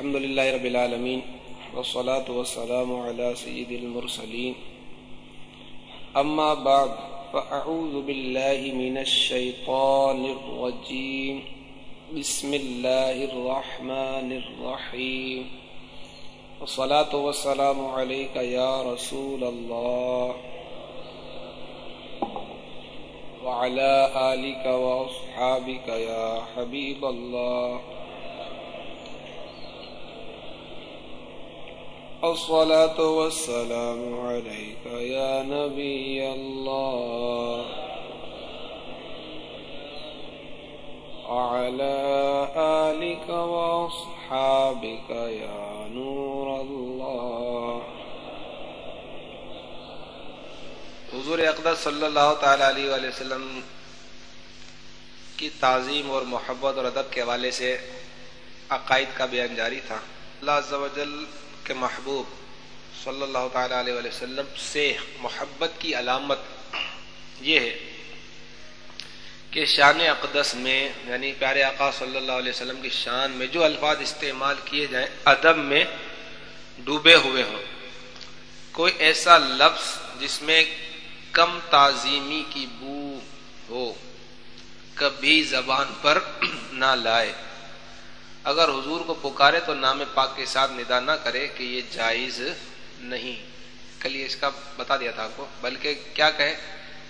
الحمد لله رب العالمين والصلاة والسلام على سيد المرسلين. أما بعد، فأعوذ بالله من الشيطان الرجيم. بسم الله الرحمن الرحيم. والصلاة والسلام عليك يا رسول الله. وعلى آلك وأصحابك يا حبيب الله. الصلاة والسلام عليك يا نبي الله. وعلى آلك وأصحابك يا نور الله. حضور اقدس صلی اللہ تعالی علیہ وآلہ وسلم کی تعظیم اور محبت اور ادب کے حوالے سے عقائد کا بیان جاری تھا۔ اللہ عز و جل کے محبوب صلی اللہ تعالی علیہ وآلہ وسلم سے محبت کی علامت یہ ہے کہ شان اقدس میں یعنی پیارے آقا صلی اللہ علیہ وسلم کی شان میں جو الفاظ استعمال کیے جائیں، ادب میں ڈوبے ہوئے ہوں۔ کوئی ایسا لفظ جس میں کم تعظیمی کی بو ہو، کبھی زبان پر نہ لائے۔ اگر حضور کو پکارے تو نام پاک کے ساتھ ندا نہ کرے کہ یہ جائز نہیں۔ کل یہ اس کا بتا دیا تھا آپ کو۔ بلکہ کیا کہے؟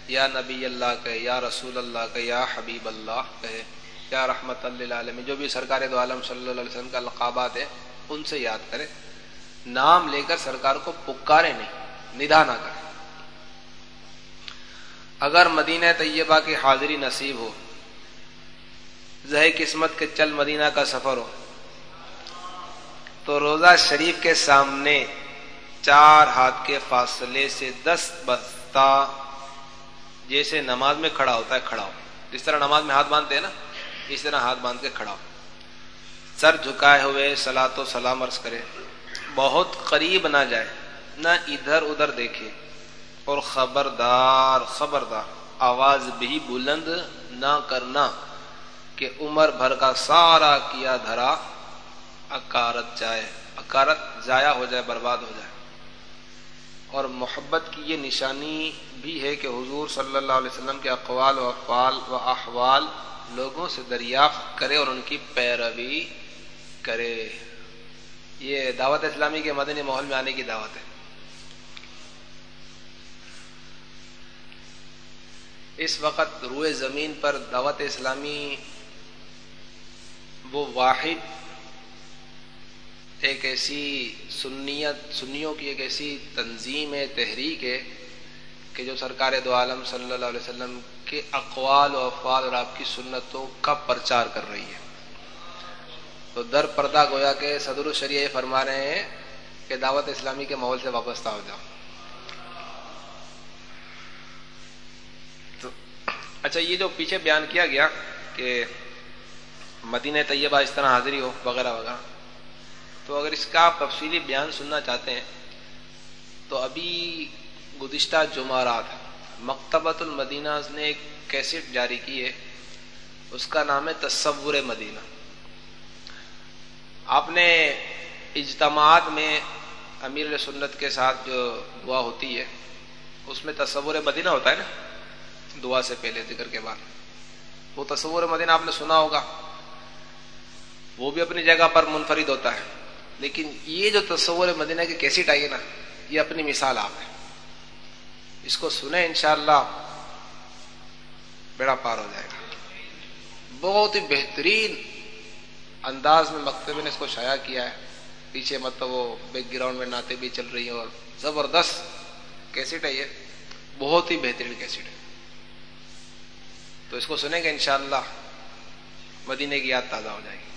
یا نبی اللہ کہے، یا رسول اللہ کہے، یا حبیب اللہ کہے، یا رحمت اللہ عالم جو بھی سرکار دو عالم صلی اللہ علیہ وسلم کا لقابات ہے ان سے یاد کرے۔ نام لے کر سرکار کو پکارے نہیں، ندا نہ کرے۔ اگر مدینہ طیبہ کی حاضری نصیب ہو زہ قسمت کے چل مدینہ کا سفر ہو۔ تو روزہ شریف کے سامنے چار ہاتھ کے فاصلے سے دس بستہ جیسے نماز میں کھڑا ہوتا ہے، کھڑا ہو۔ جس طرح نماز میں ہاتھ باندھتے ہیں نا اس طرح ہاتھ باندھ کے کھڑا ہو۔ سر جھکائے ہوئے سلا تو سلام عرض کرے۔ بہت قریب نہ جائے، نہ ادھر ادھر دیکھے۔ اور خبردار خبردار۔ آواز بھی بلند نہ کرنا۔ کہ عمر بھر کا سارا کیا دھرا اکارت جائے، اکارت ضائع ہو جائے، برباد ہو جائے۔ اور محبت کی یہ نشانی بھی ہے کہ حضور صلی اللہ علیہ وسلم کے اقوال و افعال و احوال لوگوں سے دریافت کرے اور ان کی پیروی کرے۔ یہ دعوت اسلامی کے مدنی ماحول میں آنے کی دعوت ہے۔ اس وقت روئے زمین پر دعوت اسلامی وہ واحد ایک ایسی سنیت، سنیوں کی ایک ایسی تنظیم ہے، تحریک ہے کہ جو سرکار دو عالم صلی اللہ علیہ وسلم کے اقوال و افعال اور آپ کی سنتوں کا پرچار کر رہی ہے۔ تو در پردہ گویا کہ صدر الشریعہ فرما رہے ہیں کہ دعوت اسلامی کے ماحول سے وابستہ ہو جاؤ۔ تو اچھا یہ جو پیچھے بیان کیا گیا کہ مدینہ طیبہ اس طرح حاضری ہو، وغیرہ وغیرہ۔ تو اگر اس کا آپ تفصیلی بیان سننا چاہتے ہیں، تو ابھی گزشتہ جمعرات مکتبۃ المدینہ نے ایک کیسٹ جاری کی ہے، اس کا نام ہے تصور مدینہ۔ آپ نے اجتماعات میں امیر سنت کے ساتھ جو دعا ہوتی ہے، اس میں تصور مدینہ ہوتا ہے نا؟ دعا سے پہلے، ذکر کے بعد۔ وہ تصور مدینہ آپ نے سنا ہوگا۔ وہ بھی اپنی جگہ پر منفرد ہوتا ہے۔ لیکن یہ جو تصور مدینہ کی کیسٹ آئی ہے نا، یہ اپنی مثال آپ ہے۔ اس کو سنیں انشاءاللہ، بیڑا پار ہو جائے گا۔ بہت ہی بہترین انداز میں مکتبے نے اس کو شائع کیا ہے۔ پیچھے مطلب وہ بیک گراؤنڈ میں ناطے بھی چل رہی ہیں اور زبردست کیسٹ ہے۔ یہ بہت ہی بہترین کیسٹ ہے تو اس کو سنیں گے انشاءاللہ مدینے کی یاد تازہ ہو جائے گی۔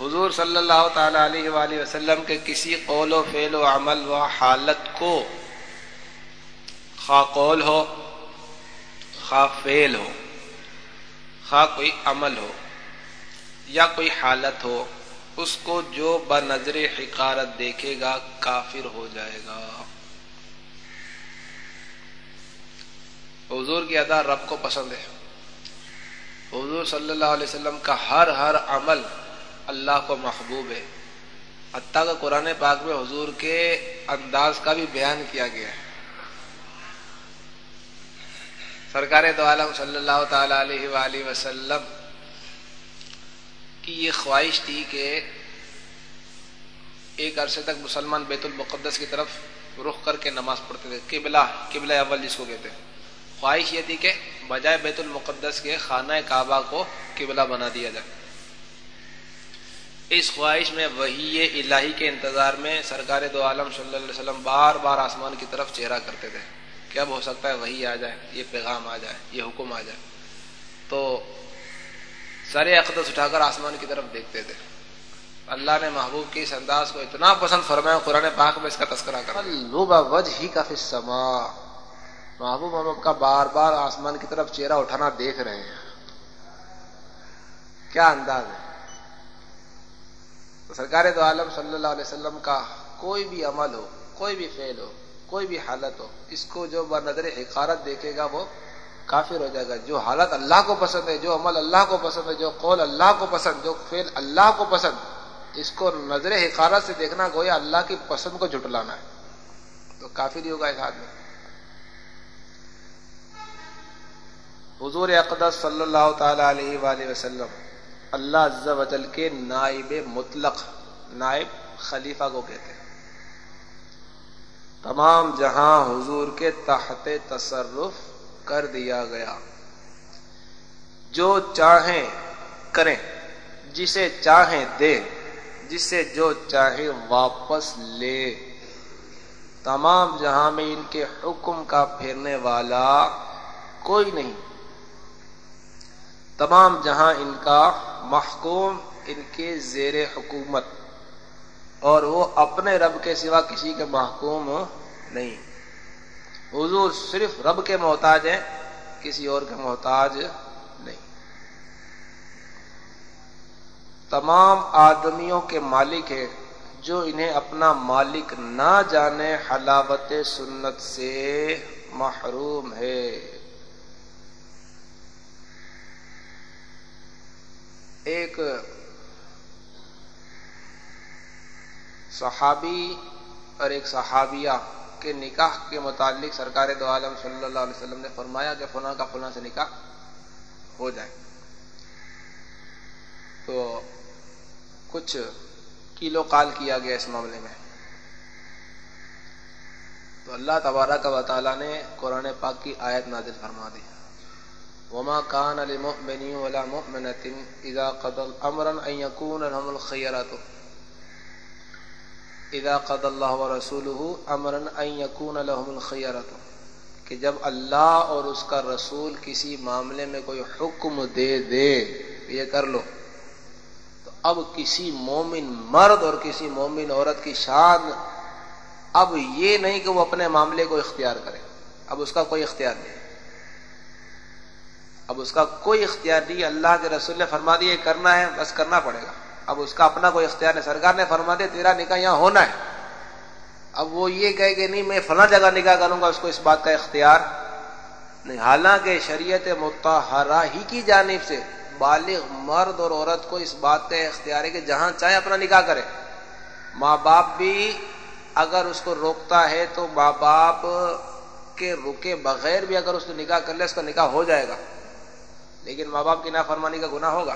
حضور صلی اللہ تعالی علیہ وآلہ وسلم کے کسی قول و فعل و عمل و حالت کو خواہ قول ہو، خواہ فعل ہو، خواہ کوئی عمل ہو یا کوئی حالت ہو، اس کو جو بنظر حقارت دیکھے گا، کافر ہو جائے گا۔ حضور کی ادا رب کو پسند ہے۔ حضور صلی اللہ علیہ وسلم کا ہر ہر عمل اللہ کو محبوب ہے۔ حتیٰ کا قرآن پاک میں حضور کے انداز کا بھی بیان کیا گیا ہے۔ سرکار دو عالم صلی اللہ تعالی علیہ وآلہ وسلم کی یہ خواہش تھی کہ ایک عرصے تک مسلمان بیت المقدس کی طرف رخ کر کے نماز پڑھتے تھے۔ قبلہ قبلہ اول جس کو کہتے ہیں۔ خواہش یہ تھی کہ بجائے بیت المقدس کے خانہ کعبہ کو قبلہ بنا دیا جائے۔ اس خواہش میں وہی الہی کے انتظار میں سرکار دو عالم صلی اللہ علیہ وسلم بار بار آسمان کی طرف چہرہ کرتے تھے کہ اب ہو سکتا ہے وہی آ جائے، یہ پیغام آ جائے، یہ حکم آ جائے۔ تو سر اقدس اٹھا کر آسمان کی طرف دیکھتے تھے۔ اللہ نے محبوب کی اس انداز کو اتنا پسند فرمایا، قرآن پاک میں اس کا تذکرہ کر وج ہی کا فسما محبوب محبوب کا بار بار آسمان کی طرف چہرہ اٹھانا دیکھ رہے ہیں۔ کیا انداز ہے؟ سرکار دو عالم صلی اللہ علیہ وسلم کا کوئی بھی عمل ہو، کوئی بھی فعل ہو، کوئی بھی حالت ہو، اس کو جو نظر حقارت دیکھے گا وہ کافر ہو جائے گا۔ جو حالت اللہ کو پسند ہے، جو عمل اللہ کو پسند ہے، جو قول اللہ کو پسند، جو فعل اللہ کو پسند، اس کو نظر حقارت سے دیکھنا گویا اللہ کی پسند کو جھٹلانا ہے۔ تو کافر ہی ہوگا اس آدمی۔ حضور اقدس صلی اللہ تعالی علیہ وآلہ وسلم اللہ عز و جل کے نائب مطلق، نائب خلیفہ کو کہتے ہیں۔ تمام جہاں حضور کے تحت تصرف کر دیا گیا۔ جو چاہیں کریں، جسے چاہیں دے، جسے جو چاہے واپس لے۔ تمام جہاں میں ان کے حکم کا پھیرنے والا کوئی نہیں۔ تمام جہاں ان کا محکوم، ان کے زیر حکومت، اور وہ اپنے رب کے سوا کسی کے محکوم نہیں۔ حضور صرف رب کے محتاج ہیں، کسی اور کے محتاج نہیں۔ تمام آدمیوں کے مالک ہے جو انہیں اپنا مالک نہ جانے، حلاوت سنت سے محروم ہے ایک صحابی اور ایک صحابیہ کے نکاح کے متعلق سرکار دو عالم صلی اللہ علیہ وسلم نے فرمایا کہ فلاں کا فلاں سے نکاح ہو جائے۔ تو کچھ کیلو کال کیا گیا اس معاملے میں۔ تو اللہ تبارہ کا تعالیٰ نے قرآن پاک کی آیت نازل فرما دی۔ وما كان لمؤمن ولا مؤمنة اذا قضى امرا ان يكون لهم الخيرات اذا قضى الله ورسوله امرا ان يكون لهم الخيرات کہ جب اللہ اور اس کا رسول کسی معاملے میں کوئی حکم دے دے، یہ کر لو. تو اب کسی مومن مرد اور کسی مومن عورت کی شان، اب یہ نہیں کہ وہ اپنے معاملے کو اختیار کرے، اب اس کا کوئی اختیار نہیں. اب اس کا کوئی اختیار نہیں، اللہ کے رسول نے فرما دیا کرنا ہے، بس کرنا پڑے گا۔ اب اس کا اپنا کوئی اختیار نہیں۔ سرکار نے فرما دیا تیرا نکاح یہاں ہونا ہے۔ اب وہ یہ کہے کہ نہیں، میں فلاں جگہ نکاح کروں گا، اس کو اس بات کا اختیار نہیں۔ حالانکہ شریعت متحرہ ہی کی جانب سے بالغ مرد اور عورت کو اس بات کا اختیار ہے کہ جہاں چاہے اپنا نکاح کرے۔ ماں باپ بھی اگر اس کو روکتا ہے تو ماں باپ کے رکے بغیر بھی اگر اس نے نکاح کر لے، اس کا نکاح ہو جائے گا۔ لیکن ماں باپ کی نافرمانی کا گناہ ہوگا۔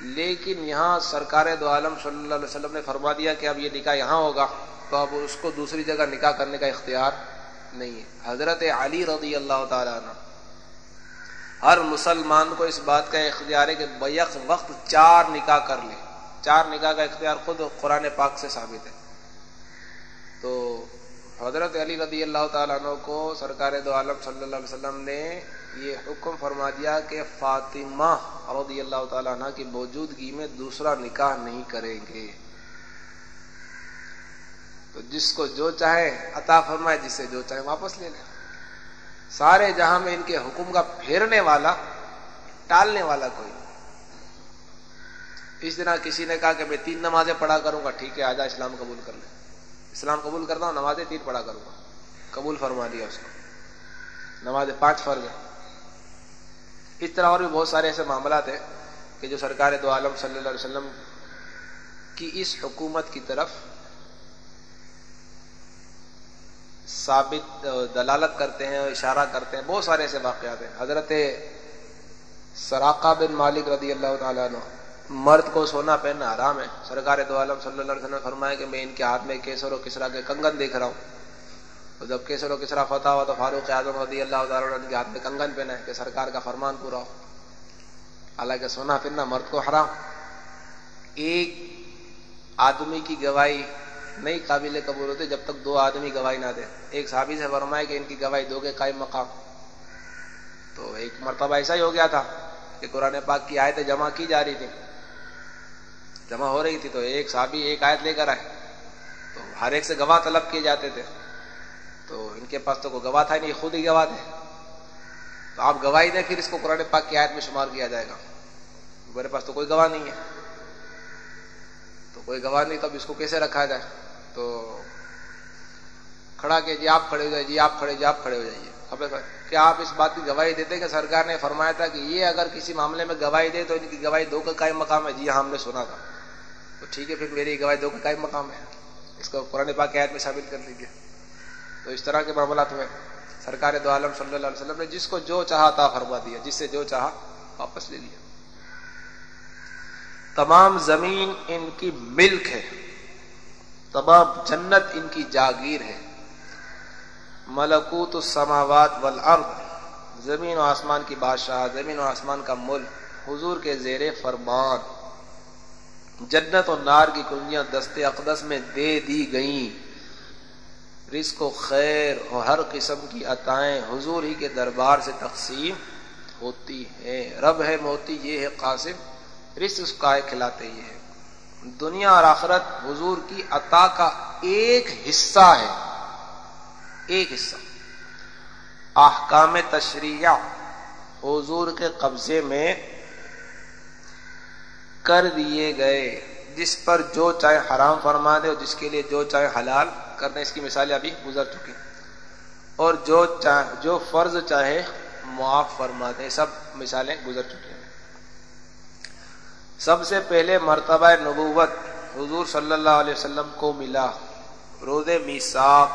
لیکن یہاں سرکار دو عالم صلی اللہ علیہ وسلم نے فرما دیا کہ اب یہ نکاح یہاں ہوگا، تو اب اس کو دوسری جگہ نکاح کرنے کا اختیار نہیں ہے۔ حضرت علی رضی اللہ تعالیٰ عنہ، ہر مسلمان کو اس بات کا اختیار ہے کہ بیک وقت چار نکاح کر لے۔ چار نکاح کا اختیار خود قرآن پاک سے ثابت ہے۔ تو حضرت علی رضی اللہ تعالیٰ عنہ کو سرکار دو عالم صلی اللہ علیہ وسلم نے یہ حکم فرما دیا کہ فاطمہ رضی اللہ تعالیٰ عنہ کی موجودگی میں دوسرا نکاح نہیں کریں گے۔ تو جس کو جو چاہے عطا فرمائے جس سے جو چاہے واپس لے لیں سارے جہاں میں ان کے حکم کا پھیرنے والا، ٹالنے والا کوئی اس دن کسی نے کہا کہ میں تین نمازیں پڑھا کروں گا، ٹھیک ہے آجا اسلام قبول کر لیں اسلام قبول کرتا ہوں، نمازیں تین پڑھا کروں گا۔ قبول فرما دیا اس کو۔ نماز پانچ فرض ہے اس طرح اور بھی بہت سارے ایسے معاملات ہیں کہ جو سرکار دو عالم صلی اللہ علیہ وسلم کی اس حکومت کی طرف ثابت، دلالت کرتے ہیں، اشارہ کرتے ہیں، بہت سارے ایسے واقعات ہیں۔ حضرت سراقہ بن مالک رضی اللہ تعالیٰ عنہ، مرد کو سونا پہننا آرام ہے۔ سرکار دو عالم صلی اللہ علیہ وسلم نے فرمایا کہ میں ان کے ہاتھ میں کیسر و کسرا کے کنگن دیکھ رہا ہوں۔ تو جب کیسر و کسرا فتح ہوا تو فاروق اعظم رضی اللہ تعالیٰ ان کے ہاتھ میں کنگن پہنا ہے کہ سرکار کا فرمان پورا ہو۔ حالانکہ سونا پہننا مرد کو حرام۔ ایک آدمی کی گواہی نہیں قابل قبول ہوتے جب تک دو آدمی گواہی نہ دے ایک صحابی سے فرمائے کہ ان کی گواہی دو گے قائم مقام۔ تو ایک مرتبہ ایسا ہی ہو گیا تھا کہ قرآن پاک کی آیتیں جمع کی جا رہی تھی جمع ہو رہی تھی تو ایک صحابی ایک آیت لے کر آئے۔ تو ہر ایک سے گواہ طلب کیے جاتے تھے۔ تو ان کے پاس تو کوئی گواہ تھا نہیں، خود ہی گواہ تھے۔ تو آپ گواہی دیں، پھر اس کو قرآن پاک کی آیت میں شمار کیا جائے گا۔ میرے پاس تو کوئی گواہ نہیں ہے۔ تو کوئی گواہ نہیں تو اب اس کو کیسے رکھا جائے؟ تو کھڑا کہ جی آپ کھڑے ہو جائے جی آپ کھڑے جی آپ کھڑے ہو جائیے۔ جی کیا آپ اس بات کی گواہی دیتے کہ سرکار نے فرمایا تھا کہ یہ اگر کسی معاملے میں گواہی دے تو ان کی گواہی دو کا قائم مقام ہے۔ جی ہاں ہم نے سنا تھا۔ تو ٹھیک ہے، پھر میری گواہی دو کا قائم مقام ہے۔ اس کو قرآن پاک کی آیت میں ثابت کر لیجیے تو اس طرح کے معاملات میں سرکار دو عالم صلی اللہ علیہ وسلم نے جس کو جو چاہا تھا فرما دیا، جس سے جو چاہا واپس لے لیا۔ تمام زمین ان کی ملک ہے، تمام جنت ان کی جاگیر ہے۔ ملکوت السماوات والارض، زمین و آسمان کی بادشاہ، زمین و آسمان کا ملک، حضور کے زیر فرمان۔ جنت و نار کی کنجیاں دست اقدس میں دے دی گئیں۔ رزق و خیر اور ہر قسم کی عطائیں حضور ہی کے دربار سے تقسیم ہوتی ہیں۔ رب ہے موتی، یہ ہے قاسم، رزق اس کا کھلاتے یہ ہے دنیا اور آخرت حضور کی عطا کا ایک حصہ ہے۔ ایک حصہ۔ احکام تشریع حضور کے قبضے میں کر دیے گئے۔ جس پر جو چاہے حرام فرما دے اور جس کے لیے جو چاہے حلال کرنے اس کی مثالیں ابھی گزر چکی اور جو چاہے جو فرض چاہے معاف فرما دے سب مثالیں گزر چکی ہیں۔ سب سے پہلے مرتبہ نبوت حضور صلی اللہ علیہ وسلم کو ملا۔ روز میساک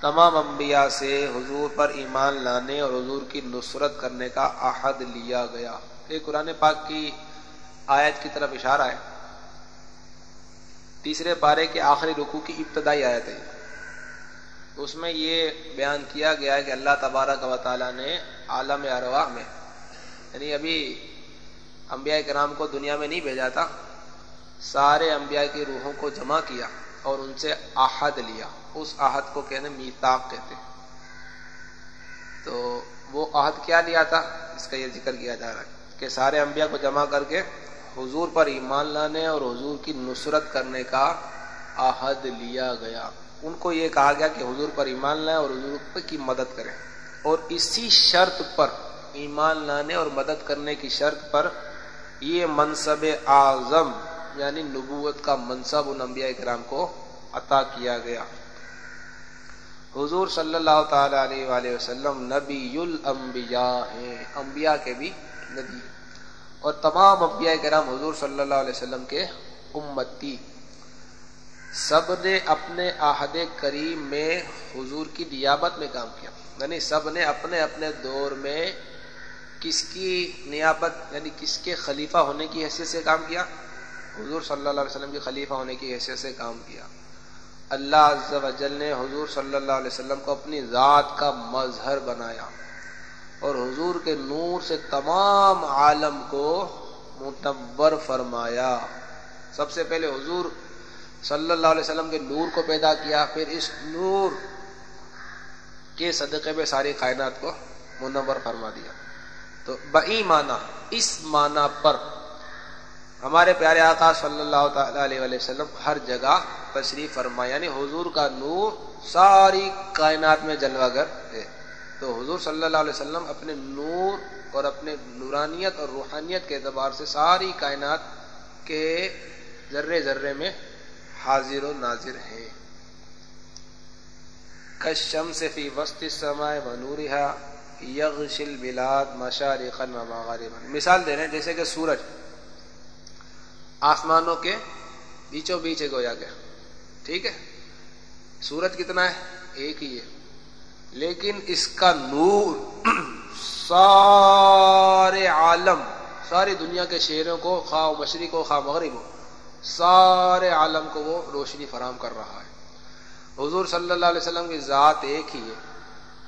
تمام انبیاء سے حضور پر ایمان لانے اور حضور کی نصرت کرنے کا عہد لیا گیا۔ یہ قرآن پاک کی آیت کی طرف اشارہ ہے۔ تیسرے پارے کے آخری رکو کی ابتدائی آیت ہے اس میں یہ بیان کیا گیا ہے کہ اللہ تبارک و تعالیٰ نے عالم ارواح میں یعنی ابھی انبیاء کرام کو دنیا میں نہیں بھیجا تھا سارے انبیاء کی روحوں کو جمع کیا اور ان سے عہد لیا۔ اس عہد کو کہنے میتاق کہتے تو وہ عہد کیا لیا تھا؟ اس کا یہ ذکر کیا جا رہا ہے کہ سارے انبیاء کو جمع کر کے حضور پر ایمان لانے اور حضور کی نصرت کرنے کا عہد لیا گیا۔ ان کو یہ کہا گیا کہ حضور پر ایمان لائیں اور حضور کی مدد کریں۔ اور اسی شرط پر ایمان لانے اور مدد کرنے کی شرط پر یہ منصب اعظم یعنی نبوت کا منصب ان انبیاء کرام کو عطا کیا گیا۔ حضور صلی اللہ تعالی علیہ وآلہ وسلم نبی الانبیاء ہیں۔ انبیاء کے بھی نبی۔ اور تمام انبیاء کرام حضور صلی اللہ علیہ وسلم کے امتی۔ سب نے اپنے عہد کریم میں حضور کی نیابت میں کام کیا۔ یعنی سب نے اپنے اپنے دور میں کس کی نیابت یعنی کس کے خلیفہ ہونے کی حیثیت سے کام کیا۔ حضور صلی اللہ علیہ وسلم کے خلیفہ ہونے کی حیثیت سے کام کیا۔ اللہ عز و جل نے حضور صلی اللہ علیہ وسلم کو اپنی ذات کا مظہر بنایا۔ اور حضور کے نور سے تمام عالم کو متبر فرمایا۔ سب سے پہلے حضور صلی اللہ علیہ وسلم کے نور کو پیدا کیا، پھر اس نور کے صدقے میں ساری کائنات کو منور فرما دیا۔ تو بئی معنی، اس معنی پر ہمارے پیارے آقا صلی اللہ تعالی علیہ وسلم ہر جگہ تشریف فرما یعنی حضور کا نور ساری کائنات میں جلوہ گر ہے تو حضور صلی اللہ علیہ وسلم اپنے نور اور اپنے نورانیت اور روحانیت کے اعتبار سے ساری کائنات کے ذرے ذرے میں حاضر و ناظر ہیں۔ کشم سے فی وسط سمائے ونورہ یغشل بلاد مشارقا و مغاربا۔ مثال دے رہے ہیں جیسے کہ سورج آسمانوں کے بیچوں بیچ ہے گویا گیا۔ ٹھیک ہے؟ سورج کتنا ہے؟ ایک ہی ہے۔ لیکن اس کا نور سارے عالم، ساری دنیا کے شہروں کو، خواہ مشرق ہو، خواہ مغرب ہو، سارے عالم کو وہ روشنی فراہم کر رہا ہے۔ حضور صلی اللہ علیہ وسلم کی ذات ایک ہی ہے۔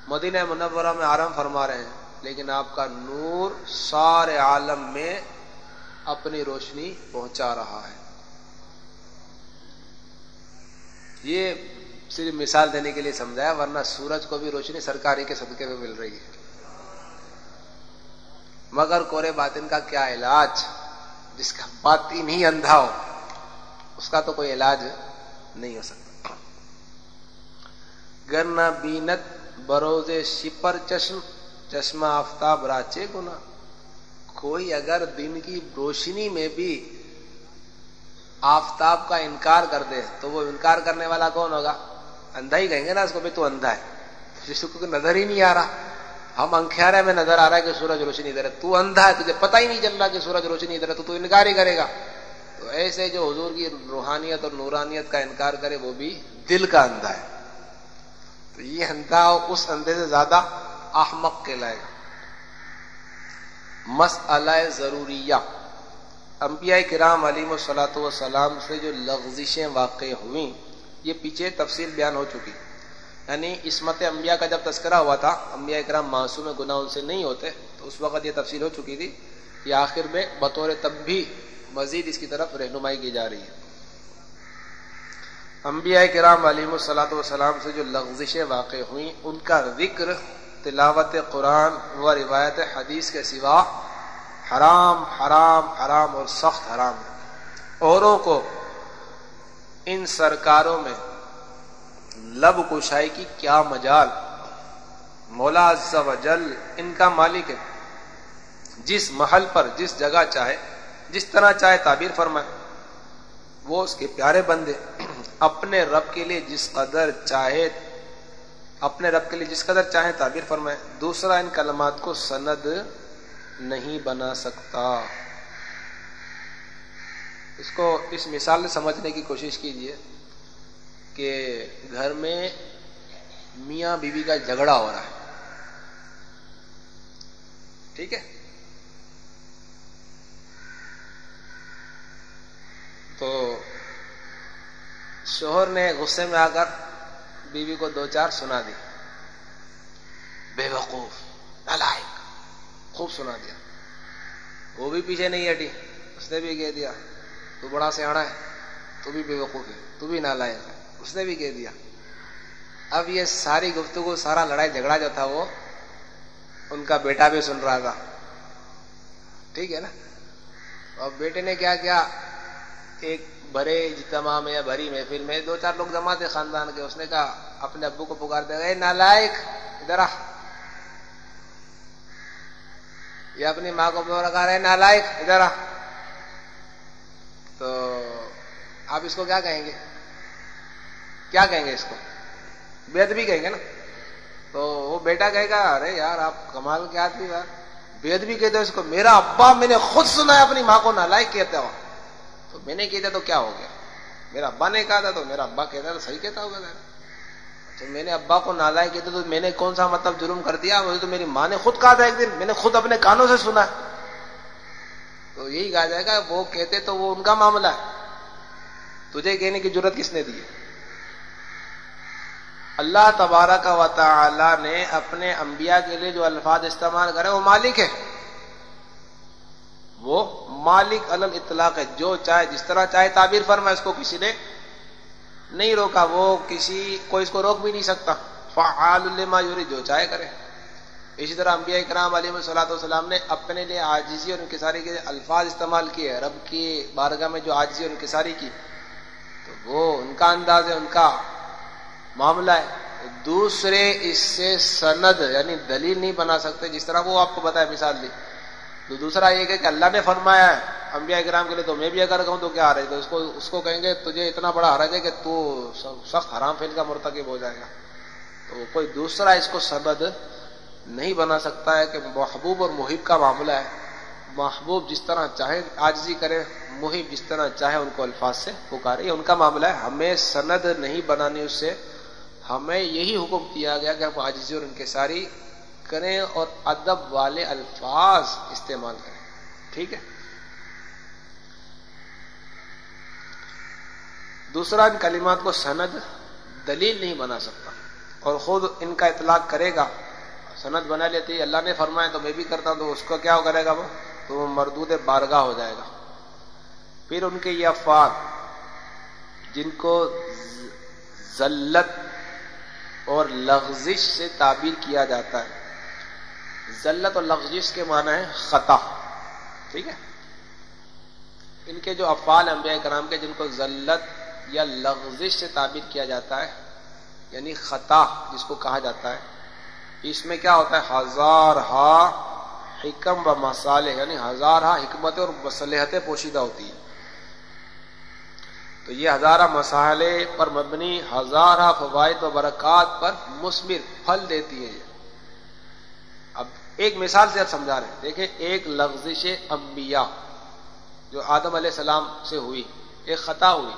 مدینہ منورہ میں آرام فرما رہے ہیں، لیکن آپ کا نور سارے عالم میں اپنی روشنی پہنچا رہا ہے۔ یہ صرف مثال دینے کے لیے سمجھایا، ورنہ سورج کو بھی روشنی سرکاری کے صدقے میں مل رہی ہے۔ مگر کورے باطن کا کیا علاج؟ جس کا باطن ہی اندھا ہو، اس کا تو کوئی علاج نہیں ہو سکتا۔ گرنا بینت، بروز شپر چشم، چشمہ آفتاب راچے گنا کوئی اگر دن کی روشنی میں بھی آفتاب کا انکار کر دے، تو وہ انکار کرنے والا کون ہوگا؟ اندھا ہی کہیں گے نا، اس کو بھی تو اندھا ہے۔ جس کو نظر ہی نہیں آ رہا۔ ہم انکھیارے میں نظر آ رہا ہے کہ سورج روشنی ادھر ہے۔ تو اندھا ہے، تجھے پتہ ہی نہیں چل رہا کہ سورج روشنی ادھر ہے، تو تو انکار ہی کرے گا۔ تو ایسے جو حضور کی روحانیت اور نورانیت کا انکار کرے، وہ بھی دل کا اندھا ہے۔ تو یہ اندھا اس اندھے سے زیادہ احمق کہلائے گا مسئلہ ضروریہ۔ انبیاء کرام علیم صلاحت وسلام سے جو لغزشیں واقع ہوئیں یہ پیچھے تفصیل بیان ہو چکی۔ یعنی عصمت انبیاء کا جب تذکرہ ہوا تھا، انبیاء کرام معصوم گناہ ان سے نہیں ہوتے، تو اس وقت یہ تفصیل ہو چکی تھی کہ آخر میں بطور تب بھی مزید اس کی طرف رہنمائی کی جا رہی ہے۔ انبیاء کرام علیم صلاحت وسلام سے جو لغزشیں واقع ہوئیں، ان کا ذکر تلاوت قرآن و روایت حدیث کے سوا حرام حرام حرام اور سخت حرام ہے۔ اوروں کو ان سرکاروں میں لب کشائی کی کیا مجال۔ مولا عز و جل ان کا مالک ہے۔ جس محل پر، جس جگہ چاہے، جس طرح چاہے تعبیر فرمائے، وہ اس کے پیارے بندے اپنے رب کے لیے جس قدر چاہے، اپنے رب کے لیے جس قدر چاہے تعبیر فرمائے۔ دوسرا ان کلمات کو سند نہیں بنا سکتا۔ اس کو اس مثال سے سمجھنے کی کوشش کیجیے کہ گھر میں میاں بیوی کا جھگڑا ہو رہا ہے۔ ٹھیک ہے؟ تو شوہر نے غصے میں آ کر بیوی کو دو چار سنا دی۔ بے وقوف نالائک خوب سنا دیا۔ وہ بھی پیچھے نہیں ہٹی، اس نے بھی کہہ دیا۔ تو بڑا سیاح ہے، تو بھی بے وقوف ہے، تو بھی نالائک ہے۔ اس نے بھی کہہ دیا۔ اب یہ ساری گفتگو، سارا لڑائی جھگڑا جو تھا وہ ان کا بیٹا بھی سن رہا تھا۔ ٹھیک ہے نا؟ اور بیٹے نے کیا کیا؟ ایک بڑے اجتماع میں یا بھری محفل میں دو چار لوگ جمع تھے خاندان کے، اس نے کہا، اپنے ابو کو پکار دے گئے نالائک ادھر یہ اپنی ماں کو رکھا رہے نالائک ادھر آ۔ تو آپ اس کو کیا کہیں گے؟ کیا کہیں گے اس کو؟ بےد بھی کہیں گے نا؟ تو وہ بیٹا کہے گا، ارے یار، آپ کمال کیا تھی یار۔ بےد بھی کہتے اس کو۔ میرا ابا میں نے خود سنا ہے، اپنی ماں کو نالائک کہتے ہو۔ تو میں نے کہتا تو کیا ہو گیا؟ میرا ابا نے کہا تھا تو میرا ابا کہتا تو صحیح کہتا ہوگا اچھا میں نے ابا کو نالائک کہتے تو میں نے کون سا مطلب جرم کر دیا؟ مجھے تو میری ماں نے خود کہا تھا ایک دن۔ میں نے خود اپنے کانوں سے سنا۔ تو یہی کہا جائے گا، وہ کہتے تو وہ ان کا معاملہ ہے۔ تجھے کہنے کی ضرورت کس نے دی اللہ تبارہ کا و تعالی نے اپنے انبیاء کے لیے جو الفاظ استعمال کرے، وہ مالک ہے۔ وہ مالک الل اطلاق ہے۔ جو چاہے، جس طرح چاہے تعبیر فرما اس کو کسی نے نہیں روکا۔ وہ کسی کو اس کو روک بھی نہیں سکتا۔ فعال الما یوری جو چاہے کرے۔ اسی طرح انبیاء کرام علیہ صلاحت والسلام نے اپنے لیے آجزی اور انکساری کے الفاظ استعمال کیے، رب کی بارگاہ میں جو آجزی اور انکساری کی، تو وہ ان کا انداز ہے، ان کا معاملہ ہے۔ دوسرے اس سے سند یعنی دلیل نہیں بنا سکتے، جس طرح وہ آپ کو بتایا مثال دی۔ تو دوسرا یہ کہ اللہ نے فرمایا ہے، انبیاء کرام کے لیے تو میں بھی اگر کہوں تو کیا رہے تو اس کو اس کو کہیں گے، تجھے اتنا بڑا حرج ہے کہ تو سخت حرام فیل کا مرتکب ہو جائے گا۔ تو کوئی دوسرا اس کو سبد نہیں بنا سکتا ہے کہ محبوب اور محب کا معاملہ ہے۔ محبوب جس طرح چاہے آجزی کرے، محب جس طرح چاہے ان کو الفاظ سے پکارے۔ یہ ان کا معاملہ ہے۔ ہمیں سند نہیں بنانی اس سے، ہمیں یہی حکم دیا گیا کہ ہم آجزی اور ان کے ساری کریں اور ادب والے الفاظ استعمال کریں۔ ٹھیک ہے؟ دوسرا، ان کلمات کو سند دلیل نہیں بنا سکتا اور خود ان کا اطلاق کرے گا۔ سند بنا لیتی اللہ نے فرمایا تو میں بھی کرتا ہوں، تو اس کو کیا کرے گا وہ؟ تو وہ مردود بارگاہ ہو جائے گا۔ پھر ان کے یہ افواق جن کو ذلت اور لغزش سے تعبیر کیا جاتا ہے۔ ذلت اور لغزش کے معنی ہے خطا، ٹھیک ہے؟ ان کے جو افعال انبیاء کرام کے، جن کو ذلت یا لغزش سے تعبیر کیا جاتا ہے یعنی خطا جس کو کہا جاتا ہے اس میں کیا ہوتا ہے؟ ہزار ہا حکم و مسالے یعنی ہزار ہا حکمتیں اور مصلحتیں پوشیدہ ہوتی ہیں۔ تو یہ ہزارہ مسالے پر مبنی ہزارہ فوائد و برکات پر مثبت پھل دیتی ہے یہ اب ایک مثال سے آپ سمجھا رہے ہیں۔ دیکھیں، ایک لغزش انبیاء جو آدم علیہ السلام سے ہوئی، ایک خطا ہوئی۔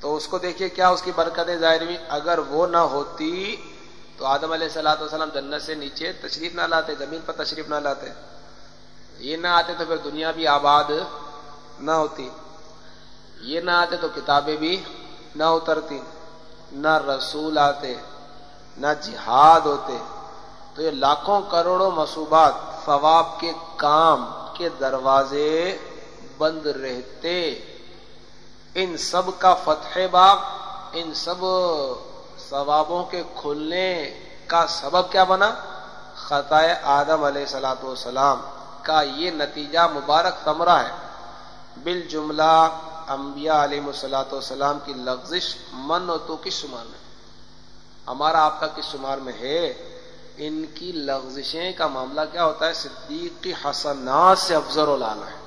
تو اس کو دیکھیے کیا اس کی برکتیں ظاہر ہوئی اگر وہ نہ ہوتی تو آدم علیہ السلاۃ والسلام جنت سے نیچے تشریف نہ لاتے، زمین پر تشریف نہ لاتے۔ یہ نہ آتے تو پھر دنیا بھی آباد نہ ہوتی۔ یہ نہ آتے تو کتابیں بھی نہ اترتی، نہ رسول آتے، نہ جہاد ہوتے۔ تو یہ لاکھوں کروڑوں مصوبات ثواب کے کام کے دروازے بند رہتے۔ ان سب کا فتح باب ان سب ثوابوں کے کھلنے کا سبب کیا بنا؟ خطائے آدم علیہ سلاۃ والسلام کا یہ نتیجہ مبارک تمرہ ہے۔ بال جملہ امبیا علیہ مسلاۃ والسلام کی لغزش من و تو کس شمار میں؟ ہمارا آپ کا کس شمار میں ہے؟ ان کی لغزشیں کا معاملہ کیا ہوتا ہے؟ صدیقی حسنات سے افضل و لانا ہے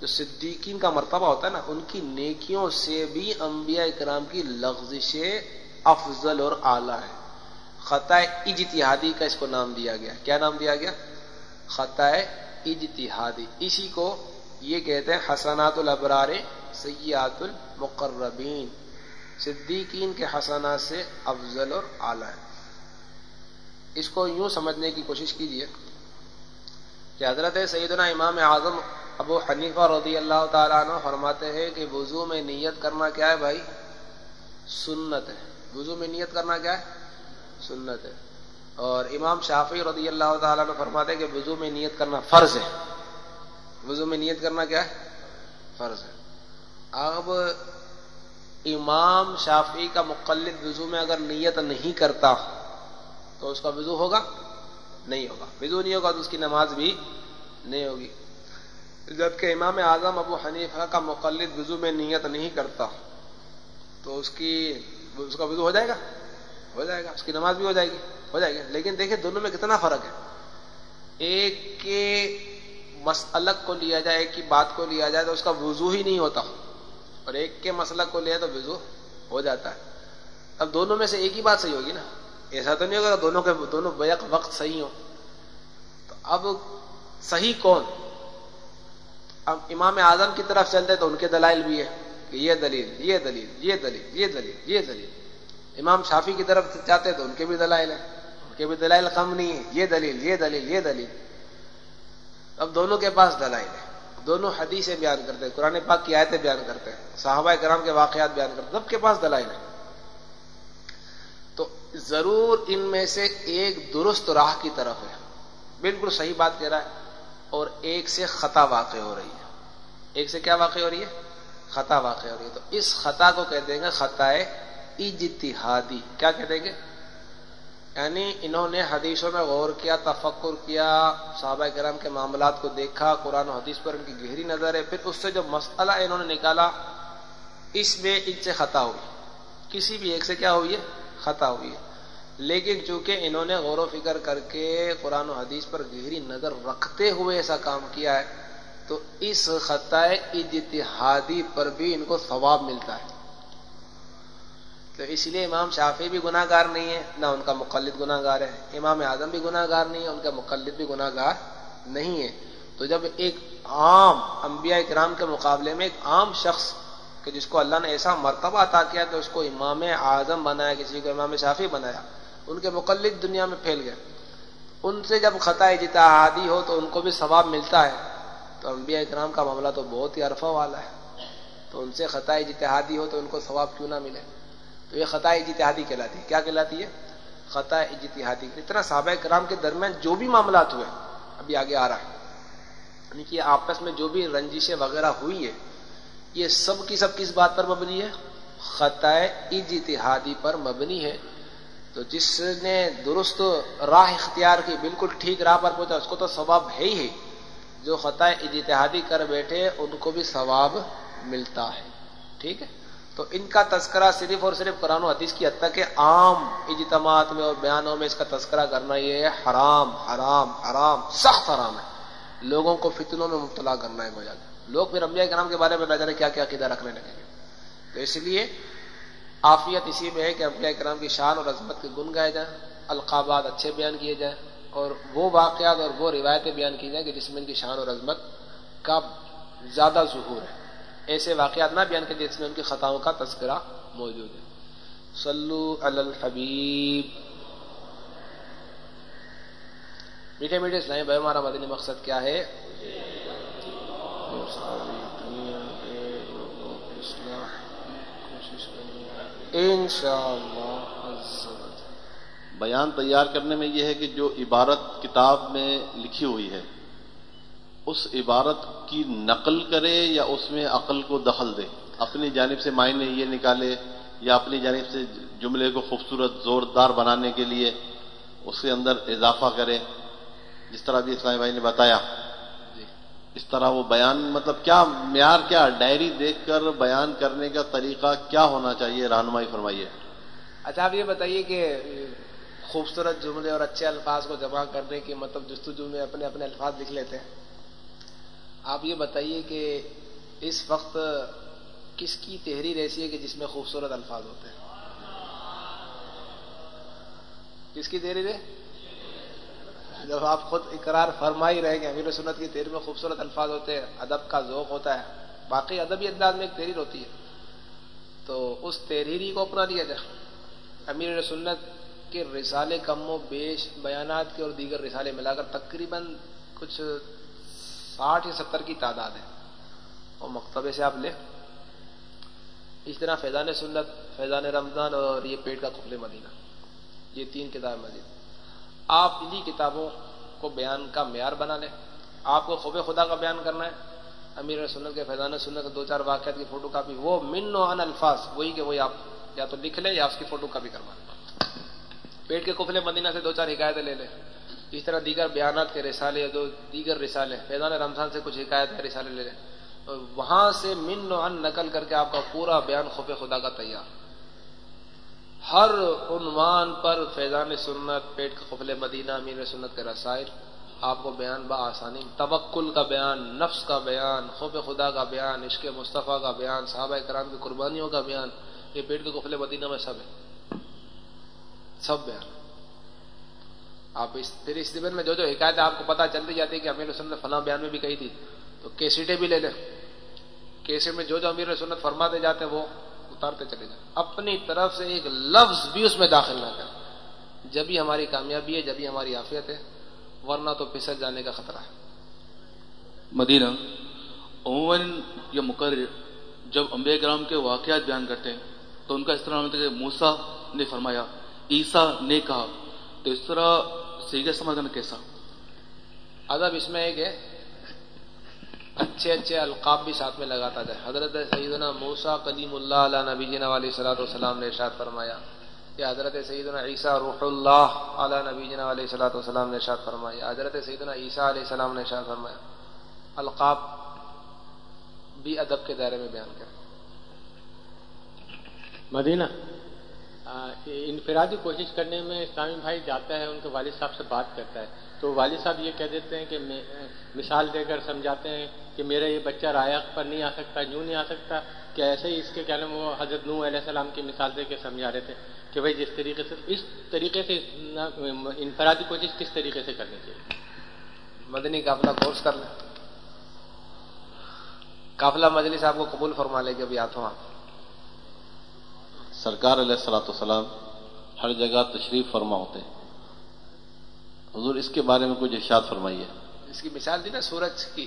جو صدیقین کا مرتبہ ہوتا ہے نا، ان کی نیکیوں سے بھی انبیاء اکرام کی لغزشیں افضل اور اعلی ہے۔ خطا اجتہادی کا اس کو نام دیا گیا۔ کیا نام دیا گیا؟ خطا اجتہادی۔ اسی کو یہ کہتے ہیں حسنات الابرار سیات المقربین۔ صدیقین کے حسنات سے افضل اور اعلی ہے۔ اس کو یوں سمجھنے کی کوشش کیجیے کہ حضرت سیدنا امام اعظم ابو حنیفہ رضی اللہ تعالیٰ عنہ فرماتے ہیں کہ وضو میں نیت کرنا کیا ہے بھائی؟ سنت ہے۔ وضو میں نیت کرنا کیا ہے؟ سنت ہے۔ اور امام شافی رضی اللہ تعالیٰ عنہ فرماتے ہیں کہ وضو میں نیت کرنا فرض ہے۔ وضو میں نیت کرنا کیا ہے؟ فرض ہے۔ اب امام شافی کا مقلد وضو میں اگر نیت نہیں کرتا تو اس کا وضو ہوگا؟ نہیں ہوگا۔ وضو نہیں ہوگا تو اس کی نماز بھی نہیں ہوگی۔ جبکہ امام اعظم ابو حنیفہ کا مقلد وضو میں نیت نہیں کرتا تو اس کی اس کا وضو ہو جائے گا؟ ہو جائے گا۔ اس کی نماز بھی ہو جائے گی۔ ہو جائے گی۔ لیکن دیکھیں دونوں میں کتنا فرق ہے۔ ایک کے مسلک کو لیا جائے، ایک کی بات کو لیا جائے تو اس کا وضو ہی نہیں ہوتا۔ اور ایک کے مسلک کو لیا تو وضو ہو جاتا ہے۔ اب دونوں میں سے ایک ہی بات صحیح ہوگی نا؟ ایسا تو نہیں ہوگا دونوں کے دونوں بیک وقت صحیح ہو تو اب صحیح کون؟ اب امام اعظم کی طرف چلتے تو ان کے دلائل بھی ہے کہ یہ دلیل یہ دلیل یہ دلیل یہ دلیل یہ دلیل۔ امام شافی کی طرف جاتے تو ان کے بھی دلائل ہیں، ان کے بھی دلائل کم نہیں ہے یہ دلیل یہ دلیل یہ دلیل۔ اب دونوں کے پاس دلائل ہے دونوں حدیثیں بیان کرتے ہیں، قرآن پاک کی آیتیں بیان کرتے ہیں، صحابہ کرام کے واقعات بیان کرتے ہیں، سب کے پاس دلائل ہے تو ضرور ان میں سے ایک درست راہ کی طرف ہے۔ بالکل صحیح بات کہہ رہا ہے اور ایک سے خطا واقع ہو رہی ہے۔ ایک سے کیا واقع ہو رہی ہے؟ خطا واقع ہو رہی ہے۔ تو اس خطا کو کہہ دیں گے خطا اجتہادی۔ کیا کہہ دیں گے؟ یعنی انہوں نے حدیثوں میں غور کیا، تفکر کیا، صحابہ کرام کے معاملات کو دیکھا، قرآن و حدیث پر ان کی گہری نظر ہے۔ پھر اس سے جو مسئلہ انہوں نے نکالا، اس میں ان سے خطا ہوئی۔ کسی بھی ایک سے کیا ہوئی ہے؟ خطا ہوئی ہے۔ لیکن چونکہ انہوں نے غور و فکر کر کے قرآن و حدیث پر گہری نظر رکھتے ہوئے ایسا کام کیا ہے تو اس خطۂ اجتہادی پر بھی ان کو ثواب ملتا ہے۔ تو اس لیے امام شافی بھی گناہ گار نہیں ہے نہ ان کا مقلد گناہ گار ہے۔ امام اعظم بھی گناہ گار نہیں ہے ان کا مقلد بھی گناہ گار نہیں ہے تو جب ایک عام انبیاء کرام کے مقابلے میں ایک عام شخص کہ جس کو اللہ نے ایسا مرتبہ عطا کیا کہ اس کو امام اعظم بنایا، کسی کو امام شافی بنایا، ان کے مقلد دنیا میں پھیل گئے۔ ان سے جب خطا اجتہادی ہو تو ان کو بھی ثواب ملتا ہے۔ تو انبیاء کرام کا معاملہ تو بہت ہی عرفہ والا ہے۔ تو ان سے خطا اجتہادی ہو تو ان کو ثواب کیوں نہ ملے؟ تو یہ خطا اجتہادی کہلاتی ہے۔ کیا کہلاتی ہے؟ خطا اجتہادی اتنا صحابہ کرام کے درمیان جو بھی معاملات ہوئے، ابھی آگے آ رہا ہے۔ یعنی کہ آپس میں جو بھی رنجشیں وغیرہ ہوئی ہے یہ سب کی سب کس بات پر مبنی ہے؟ خطۂ اجتہادی پر مبنی ہے۔ تو جس نے درست راہ اختیار کی، بالکل ٹھیک راہ پر پہنچا، اس کو تو ثواب ہے ہی ہے۔ جو خطۂ اجتہادی کر بیٹھے ان کو بھی ثواب ملتا ہے۔ ٹھیک ہے؟ تو ان کا تذکرہ صرف اور صرف قرآن و حدیث کی حد تک کہ عام اجتماعات میں اور بیانوں میں اس کا تذکرہ کرنا یہ ہے، حرام حرام حرام، سخت حرام ہے۔ لوگوں کو فتنوں میں مبتلا کرنا ہے گویا لوگ پھر انبیاء کرام کے بارے میں نہ جانے کیا کیا عقیدہ رکھنے لگیں گے تو اس لیے عافیت اسی میں ہے کہ انبیاء کرام کی شان اور عظمت کے گن گائے جائیں، القابات اچھے بیان کیے جائیں اور وہ واقعات اور وہ روایتیں بیان کی جائیں کہ جس میں ان کی شان اور عظمت کا زیادہ ظہور ہے۔ ایسے واقعات نہ بیان کے جس میں ان کی خطاؤں کا تذکرہ موجود ہے۔ صلو علی الحبیب۔ میٹھے میٹھے اسلامی بھائی، ہمارا مدنی مقصد کیا ہے؟ بیان تیار کرنے میں یہ ہے کہ جو عبارت کتاب میں لکھی ہوئی ہے اس عبارت کی نقل کرے یا اس میں عقل کو دخل دے۔ اپنی جانب سے معنی یہ نکالے یا اپنی جانب سے جملے کو خوبصورت زوردار بنانے کے لیے اس کے اندر اضافہ کرے۔ جس طرح بھی اسلامی بھائی نے بتایا۔ اس طرح وہ بیان مطلب کیا معیار کیا ڈائری دیکھ کر بیان کرنے کا طریقہ کیا ہونا چاہیے؟ رہنمائی فرمائیے۔ اچھا آپ یہ بتائیے کہ خوبصورت جملے اور اچھے الفاظ کو جمع کرنے کے مطلب جستجو میں اپنے اپنے الفاظ لکھ لیتے ہیں۔ آپ یہ بتائیے کہ اس وقت کس کی تحریر ایسی ہے کہ جس میں خوبصورت الفاظ ہوتے ہیں؟ کس کی تحریر ہے؟ جب آپ خود اقرار فرما ہی رہے گے، امیر سنت کی تحریر میں خوبصورت الفاظ ہوتے ہیں، ادب کا ذوق ہوتا ہے۔ باقی ادبی انداز میں ایک تحریر ہوتی ہے۔ تو اس تحریری کو اپنا دیا جائے۔ امیر سنت کے رسالے کم و بیش بیانات کے اور دیگر رسالے ملا کر تقریباً کچھ ساٹھ یا ستر کی تعداد ہے۔ اور مکتبے سے آپ لے اس طرح فیضان سنت، فیضان رمضان اور یہ پیٹ کا کفل مدینہ۔ یہ تین کتاب مزید۔ آپ انہی کتابوں کو بیان کا معیار بنا لیں۔ آپ کو خوب خدا کا بیان کرنا ہے۔ امیر سنت کے فیضان سنت کے دو چار واقعات کی فوٹو کاپی، وہ من و ان الفاظ، وہی کہ وہی آپ یا تو لکھ لیں یا اس کی فوٹو کاپی کروا لیں۔ پیٹ کے کفل مدینہ سے دو چار حکایتیں لے لیں۔ اس طرح دیگر بیانات کے رسالے دو دیگر رسالے فیضان رمضان سے کچھ حکایت کے رسالے لے لیں۔ وہاں سے من و ان نقل کر کے آپ کا پورا بیان خوف خدا کا تیار۔ ہر عنوان پر فیضان سنت، پیٹ کا قفل مدینہ، امیر سنت کے رسائل، آپ کو بیان با آسانی، توکل کا بیان، نفس کا بیان، خوف خدا کا بیان، عشق مصطفیٰ کا بیان، صحابہ کرام کی قربانیوں کا بیان، یہ پیٹ کے قفل مدینہ میں سب ہے سب بیان آپ اس پھر اس دن میں جو جو حکایت آپ کو پتا چلتی جاتی ہے کہ امیر سنت فلاں بیان میں بھی کہی تھی، تو کیسٹیں بھی لے لیں۔ کیسٹ میں جو جو امیر سنت فرماتے جاتے ہیں، وہ اتارتے چلے جائیں اپنی طرف سے ایک لفظ بھی اس میں داخل نہ کریں۔ جبھی ہماری کامیابی ہے جبھی ہماری عافیت ہے، ورنہ تو پسل جانے کا خطرہ ہے۔ مدینہ، عموماً یا مقرر جب امبے کرام کے واقعات بیان کرتے ہیں، تو ان کا اس طرح کہ موسا نے فرمایا عیسا نے کہا، تو اس طرح سیگا سمجھنا کیسا ادب اس میں ایک ہے۔ اچھے اچھے القاب بھی ساتھ میں لگاتا جائے حضرت سیدنا موسا قدیم اللہ علیہ نبی جینا علیہ صلاح والسلام نے ارشاد فرمایا یا حضرت سیدنا عیسیٰ روح اللہ علیہ نبی جینا علیہ صلاح والسلام نے ارشاد فرمایا۔ حضرت سیدنا عیسیٰ علیہ السلام نے ارشاد فرمایا۔ القاب بھی ادب کے دائرے میں بیان کریں مدینہ۔ انفرادی کوشش کرنے میں اسلامی بھائی جاتا ہے، ان کے والد صاحب سے بات کرتا ہے۔ تو والد صاحب یہ کہہ دیتے ہیں کہ مثال دے کر سمجھاتے ہیں کہ میرا یہ بچہ رایق پر نہیں آ سکتا، یوں نہیں آ سکتا کہ ایسے ہی اس کے کہنے میں وہ حضرت نو علیہ السلام کی مثال دے کے سمجھا رہے تھے کہ بھائی جس طریقے سے، اس طریقے سے انفرادی کوشش کس طریقے سے کرنی چاہیے؟ مدنی کا اپنا کورس کر لیں۔ قافلہ مجلس آپ کو قبول فرما لے گی ابھی ہاتھوں آپ سرکار علیہ السلاۃ والسلام ہر جگہ تشریف فرما ہوتے ہیں۔ حضور اس کے بارے میں کچھ ارشاد فرمائیے۔ اس کی مثال دی نا سورج کی۔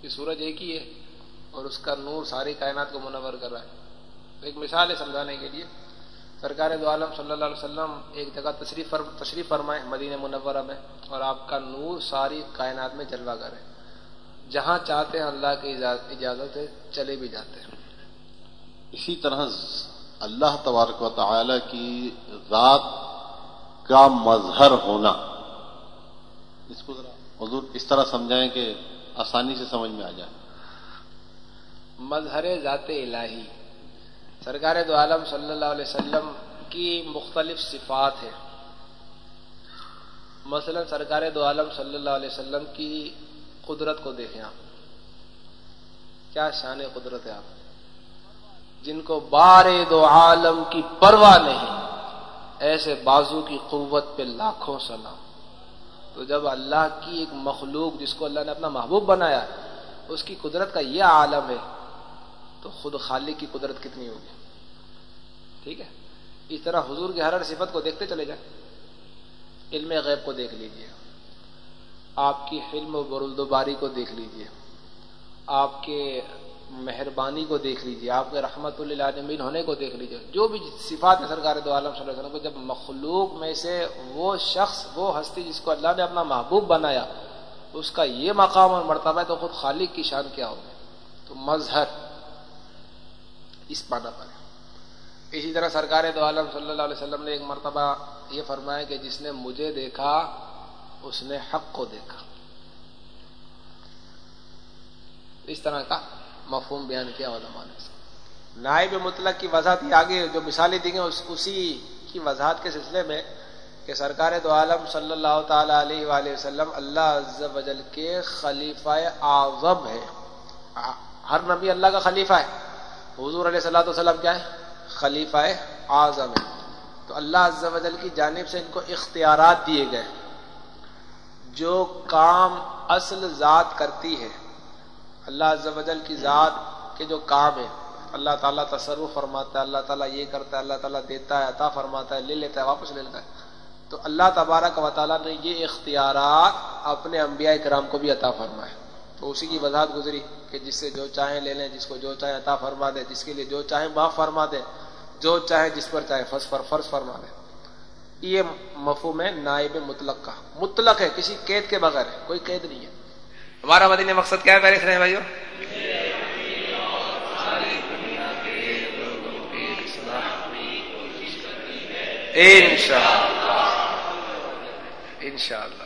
کہ سورج ایک ہی ہے اور اس کا نور ساری کائنات کو منور کر رہا ہے۔ ایک مثال ہے سمجھانے کے لیے۔ سرکار دو عالم صلی اللہ علیہ وسلم ایک جگہ تشریف فرم تشریف فرمائے مدینہ منورہ میں اور آپ کا نور ساری کائنات میں جلوہ کرے جہاں چاہتے ہیں اللہ کی اجازت ہے چلے بھی جاتے ہیں۔ اسی طرح اللہ تبارک و تعالی کی ذات کا مظہر ہونا۔ اس کو ذرا حضور اس طرح سمجھائیں کہ آسانی سے سمجھ میں آ جائے۔ مظہر ذات الہی۔ سرکار دو عالم صلی اللہ علیہ وسلم کی مختلف صفات ہے مثلا سرکار دو عالم صلی اللہ علیہ وسلم کی قدرت کو دیکھیں آپ۔ کیا شان قدرت ہے آپ۔ جن کو بار دو عالم کی پرواہ نہیں، ایسے بازو کی قوت پہ لاکھوں سلام تو جب اللہ کی ایک مخلوق جس کو اللہ نے اپنا محبوب بنایا، اس کی قدرت کا یہ عالم ہے، تو خود خالق کی قدرت کتنی ہوگی؟ ٹھیک ہے؟ اس طرح حضور کی ہر ہر صفت کو دیکھتے چلے جائیں۔ علم غیب کو دیکھ لیجیے۔ آپ کی حلم و برالدباری کو دیکھ لیجیے۔ آپ کے مہربانی کو دیکھ لیجیے، آپ کے رحمت اللہ ہونے کو دیکھ لیجیے۔ جو بھی صفات ہے سرکار دو عالم صلی اللہ علیہ وسلم کو، جب مخلوق میں سے وہ شخص، وہ ہستی جس کو اللہ نے اپنا محبوب بنایا، اس کا یہ مقام اور مرتبہ ہے تو خود خالق کی شان کیا ہوگی؟ تو مظہر اس پانا پر ہے۔ اسی طرح سرکار دو عالم صلی اللہ علیہ وسلم نے ایک مرتبہ یہ فرمایا کہ جس نے مجھے دیکھا، اس نے حق کو دیکھا۔ اس طرح کا مفہوم بیان کیا علماء نے نائب مطلق کی وضاحت ہی آگے جو مثالیں دی گئی اسی کی وضاحت کے سلسلے میں کہ سرکار دو عالم صلی اللہ تعالی علیہ وآلہ وسلم اللہ عز و جل کے خلیفہ اعظم ہے ہر نبی اللہ کا خلیفہ ہے۔ حضور علیہ صلاح وسلم کیا ہے خلیفہ اعظم ہے تو اللہ عز و جل کی جانب سے ان کو اختیارات دیے گئے۔ جو کام اصل ذات کرتی ہے۔ اللہ عز و جل کی ذات کے جو کام ہے، اللہ تعالیٰ تصرف فرماتا ہے، اللہ تعالیٰ یہ کرتا ہے، اللہ تعالیٰ دیتا ہے، عطا فرماتا ہے، لے لیتا ہے، واپس لے لیتا ہے۔ تو اللہ تبارک و تعالیٰ نے یہ اختیارات اپنے انبیاء کرام کو بھی عطا فرمائے۔ تو اسی کی وضاحت گزری کہ جس سے جو چاہیں لے لیں، جس کو جو چاہیں عطا فرما دے، جس کے لیے جو چاہیں معاف فرما دے، جو چاہے جس پر چاہے فرض پر فرض فرما دے۔ یہ مفہوم ہے نائب مطلق کا۔ مطلق ہے، کسی قید کے بغیر ہے، کوئی قید نہیں ہے۔ ہمارا مدنی مقصد کیا ہے پہلے سے بھائیو؟ ان شاء اللہ ان شاء اللہ